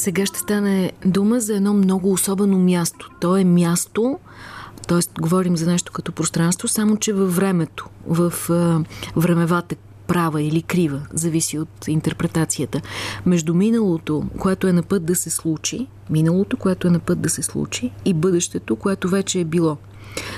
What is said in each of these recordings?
Сега ще стане дума за едно много особено място. То е място, т.е. говорим за нещо като пространство, само че във времето, в а, времевата права или крива, зависи от интерпретацията. Между миналото, което е на път да се случи, миналото, което е на път да се случи и бъдещето, което вече е било.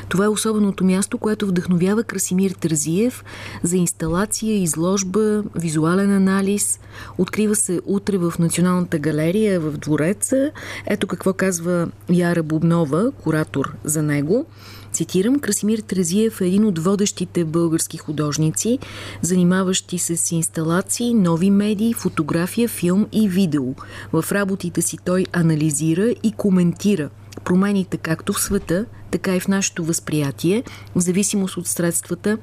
Това е особеното място, което вдъхновява Красимир Тързиев за инсталация, изложба, визуален анализ. Открива се утре в Националната галерия в Двореца. Ето какво казва Яра Бубнова, куратор за него. Цитирам, Красимир Трезиев е един от водещите български художници, занимаващи се с инсталации, нови медии, фотография, филм и видео. В работите си той анализира и коментира промените както в света, така и в нашето възприятие, в зависимост от средствата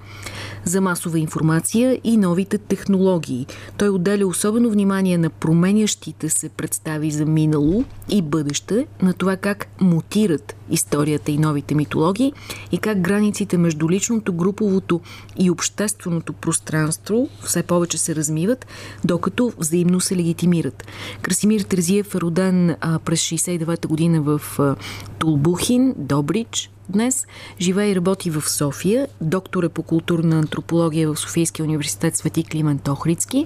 за масова информация и новите технологии. Той отделя особено внимание на променящите се представи за минало и бъдеще, на това как мутират историята и новите митологии и как границите между личното, груповото и общественото пространство все повече се размиват, докато взаимно се легитимират. Красимир Трезиев е роден а, през 69-та година в а, Тулбухин, Добрич, днес. Живее и работи в София. Доктор е по културна антропология в Софийския университет Свети Климент Охридски.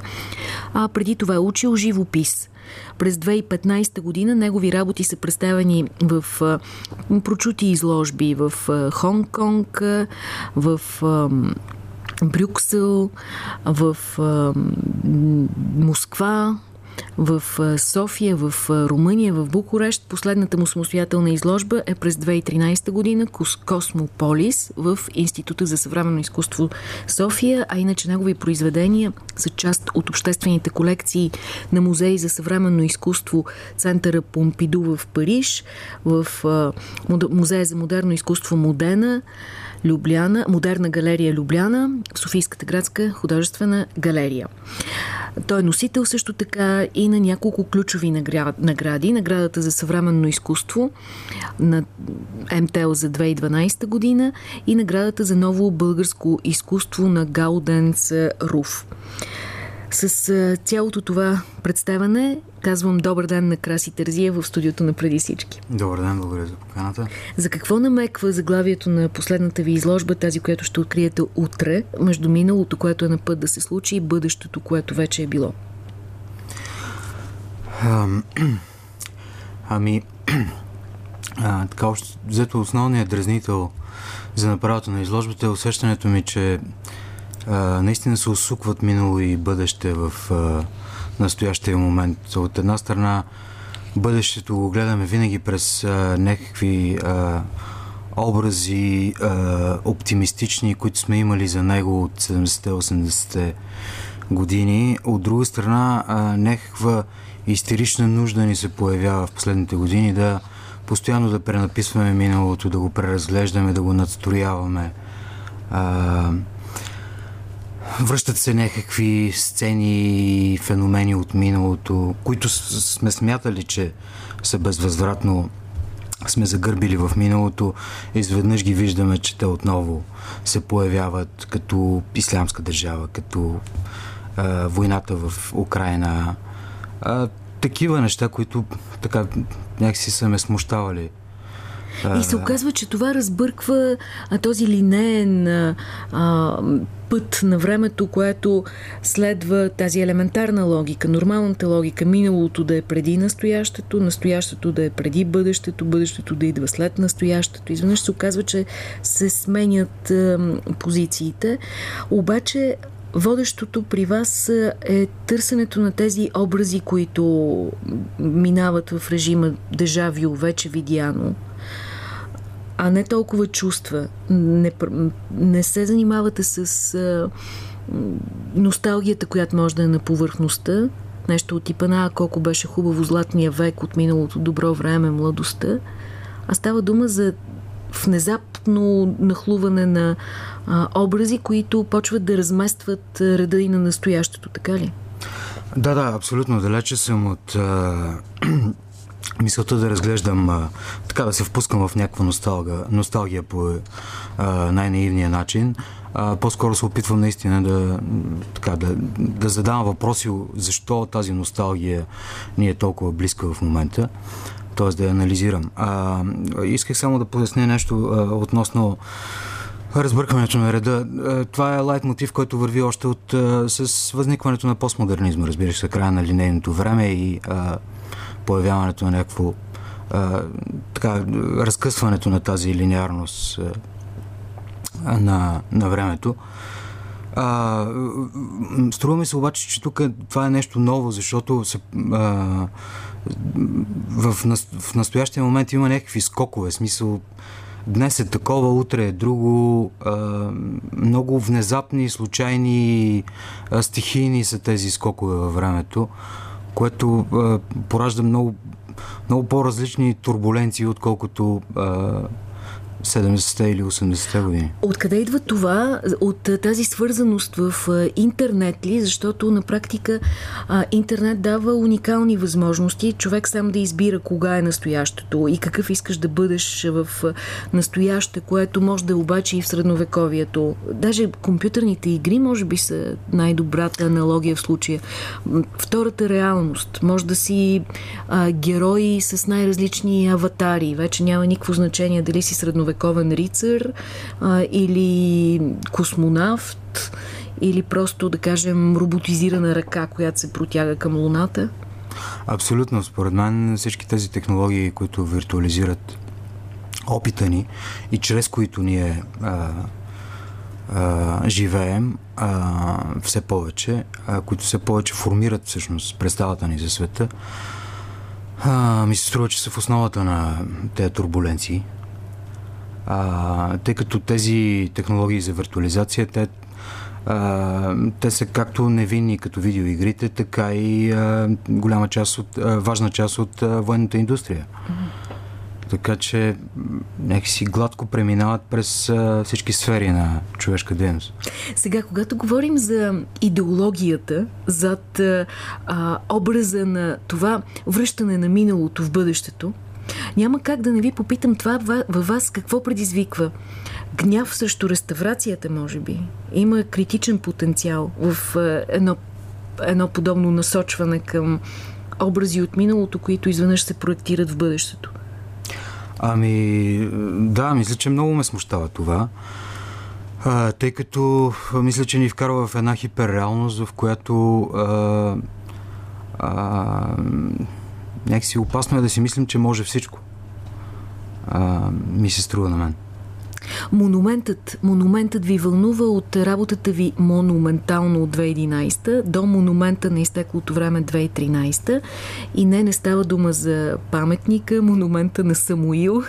А преди това е учил живопис. През 2015 година негови работи са представени в прочути изложби в Хонг-Конг, в Брюксел, в Москва, в София, в Румъния, в Букурещ. Последната му самостоятелна изложба е през 2013 година Космополис в Института за съвременно изкуство София, а иначе негови произведения са част от обществените колекции на Музей за съвременно изкуство Центъра Помпиду в Париж, в Музея за модерно изкуство Модена, Любляна, Модерна галерия Любляна, Софийската градска художествена галерия. Той е носител също така и на няколко ключови награди. Наградата за съвременно изкуство на МТЛ за 2012 година и наградата за ново българско изкуство на Гауденс Руф. С цялото това представане казвам добър ден на Краси Тързия в студиото на Преди всички. Добър ден, благодаря за поканата. За какво намеква заглавието на последната ви изложба, тази, която ще откриете утре, между миналото, което е на път да се случи и бъдещето, което вече е било? ами, а, така още взето основният дразнител за направата на изложбата е усещането ми, че а, наистина се усукват минало и бъдеще в а, настоящия момент. От една страна, бъдещето го гледаме винаги през а, някакви а, образи а, оптимистични, които сме имали за него от 70-80-те години. От друга страна, а, някаква истерична нужда ни се появява в последните години да постоянно да пренаписваме миналото, да го преразглеждаме, да го надстрояваме. А, Връщат се някакви сцени и феномени от миналото, които сме смятали, че са безвъзвратно сме загърбили в миналото. Изведнъж ги виждаме, че те отново се появяват като ислямска държава, като а, войната в Украина. А, такива неща, които така някакси са ме смущавали. И се оказва, че това разбърква а, този линеен а, път на времето, което следва тази елементарна логика, нормалната логика, миналото да е преди настоящето, настоящето да е преди бъдещето, бъдещето да идва след настоящето. Изведнъж се оказва, че се сменят а, позициите. Обаче Водещото при вас е търсенето на тези образи, които минават в режима дежавио, вече видяно а не толкова чувства. Не, не се занимавате с а, носталгията, която може да е на повърхността, нещо от типа на колко беше хубаво златния век от миналото добро време, младостта, а става дума за внезапно нахлуване на а, образи, които почват да разместват реда и на настоящето, така ли? Да, да, абсолютно. Далече съм от мисълта да разглеждам, а, така да се впускам в някаква носталга, носталгия по най-наивния начин. А, по-скоро се опитвам наистина да, така, да, да задавам въпроси защо тази носталгия ни е толкова близка в момента т.е. да я анализирам. А, исках само да поясня нещо а, относно разбъркването на реда. Това е лайт мотив, който върви още от, с възникването на постмодернизма, разбира се, края на линейното време и появяването на някакво а, така, разкъсването на тази линеарност а, на, на времето. А, струва ми се обаче, че тук това е нещо ново, защото се, а, в, в настоящия момент има някакви скокове. Смисъл, днес е такова, утре е друго. А, много внезапни, случайни, а, стихийни са тези скокове във времето, което а, поражда много, много по-различни турбуленции, отколкото а, 70-те или 80-те години. Откъде идва това? От тази свързаност в интернет ли? Защото на практика интернет дава уникални възможности. Човек сам да избира кога е настоящето и какъв искаш да бъдеш в настояще, което може да е обаче и в средновековието. Даже компютърните игри може би са най-добрата аналогия в случая. Втората реалност. Може да си герои с най-различни аватари. Вече няма никакво значение дали си средновековието средновековен рицар а, или космонавт или просто, да кажем, роботизирана ръка, която се протяга към Луната? Абсолютно. Според мен всички тези технологии, които виртуализират опита ни и чрез които ние а, а, живеем а, все повече, а, които все повече формират всъщност представата ни за света, а, ми се струва, че са в основата на тези турбуленции, а, тъй като тези технологии за виртуализация, те, а, те са както невинни като видеоигрите, така и а, голяма част от, а, важна част от а, военната индустрия. Така че някакси гладко преминават през а, всички сфери на човешка дейност. Сега, когато говорим за идеологията зад а, образа на това връщане на миналото в бъдещето, няма как да не ви попитам това във вас какво предизвиква. Гняв срещу реставрацията, може би. Има критичен потенциал в е, едно, едно подобно насочване към образи от миналото, които изведнъж се проектират в бъдещето. Ами, да, мисля, че много ме смущава това. А, тъй като мисля, че ни вкарва в една хиперреалност, в която а, а, някакси опасно е да си мислим, че може всичко. А, ми се струва на мен. Монументът, монументът ви вълнува от работата ви монументално от 2011 до монумента на изтеклото време 2013 и не, не става дума за паметника, монумента на Самуил,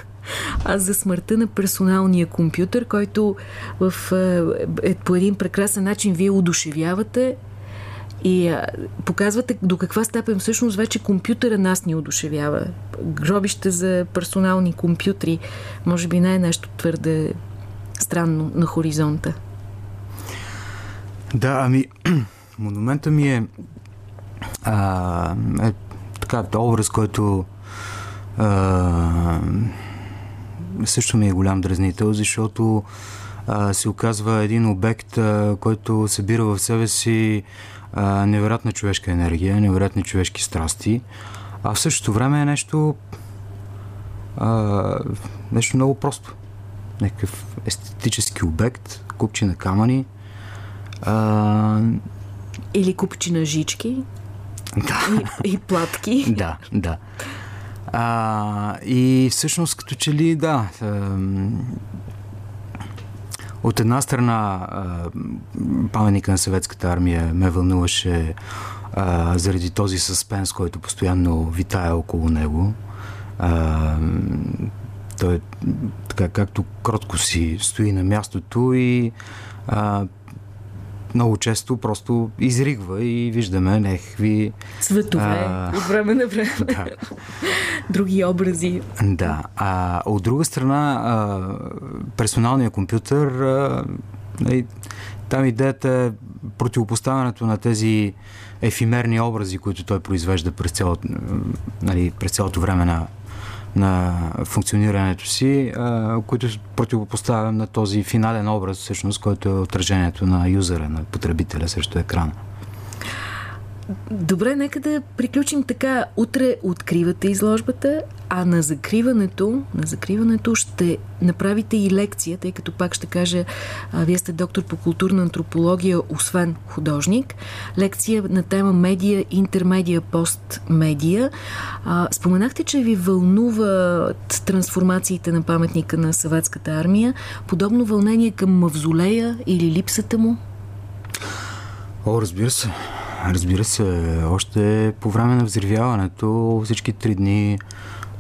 а за смъртта на персоналния компютър, който в, е, по един прекрасен начин вие удушевявате и а, показвате до каква степен всъщност вече компютъра нас ни одушевява. Гробище за персонални компютри може би не е нещо твърде странно на хоризонта. Да, ами монумента ми е, а, е така, образ, който а, също ми е голям дразнител, защото а, се оказва един обект, а, който събира в себе си а, невероятна човешка енергия, невероятни човешки страсти, а в същото време е нещо а, нещо много просто. Някакъв естетически обект, купчина камъни. А... Или купчина жички. Да. И, и платки. да, да. А, и всъщност като че ли, да, от една страна, паметника на съветската армия ме вълнуваше заради този съспенс, който постоянно витая около него. А, той така както кротко си стои на мястото и а, много често просто изригва и виждаме някакви... Цветове а, от време на време. Да. Други образи. Да. А от друга страна, а, персоналният компютър, а, нали, там идеята е противопоставянето на тези ефимерни образи, които той произвежда през цялото, нали, през цялото време на на функционирането си, а, които противопоставям на този финален образ, всъщност, който е отражението на юзера, на потребителя срещу екрана. Добре, нека да приключим така. Утре откривате изложбата, а на закриването, на закриването ще направите и лекция, тъй като пак ще кажа, а, вие сте доктор по културна антропология, освен художник. Лекция на тема медия, интермедия, постмедия. А, споменахте, че ви вълнуват трансформациите на паметника на съветската армия. Подобно вълнение към мавзолея или липсата му? О, разбира се. Разбира се, още по време на взривяването всички три дни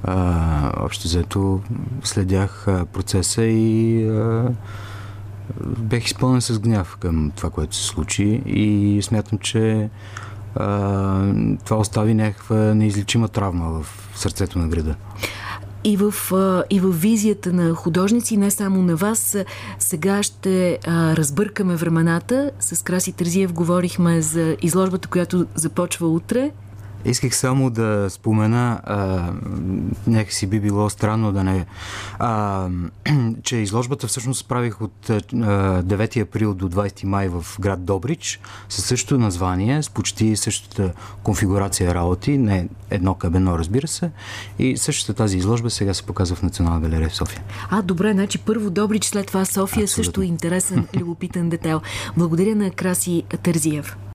а, общо взето следях процеса и а, бех изпълнен с гняв към това, което се случи. И смятам, че а, това остави някаква неизлечима травма в сърцето на града и в, и в визията на художници, не само на вас. Сега ще а, разбъркаме времената. С Краси Тързиев говорихме за изложбата, която започва утре. Исках само да спомена, а, някакси би било странно да не... А, че изложбата всъщност правих от а, 9 април до 20 май в град Добрич със същото название, с почти същата конфигурация работи, не едно към едно, разбира се, и същата тази изложба сега се показва в Национална галерия в София. А, добре, значи първо Добрич, след това София, Абсолютно. също интересен, любопитен детайл. Благодаря на Краси Тързиев.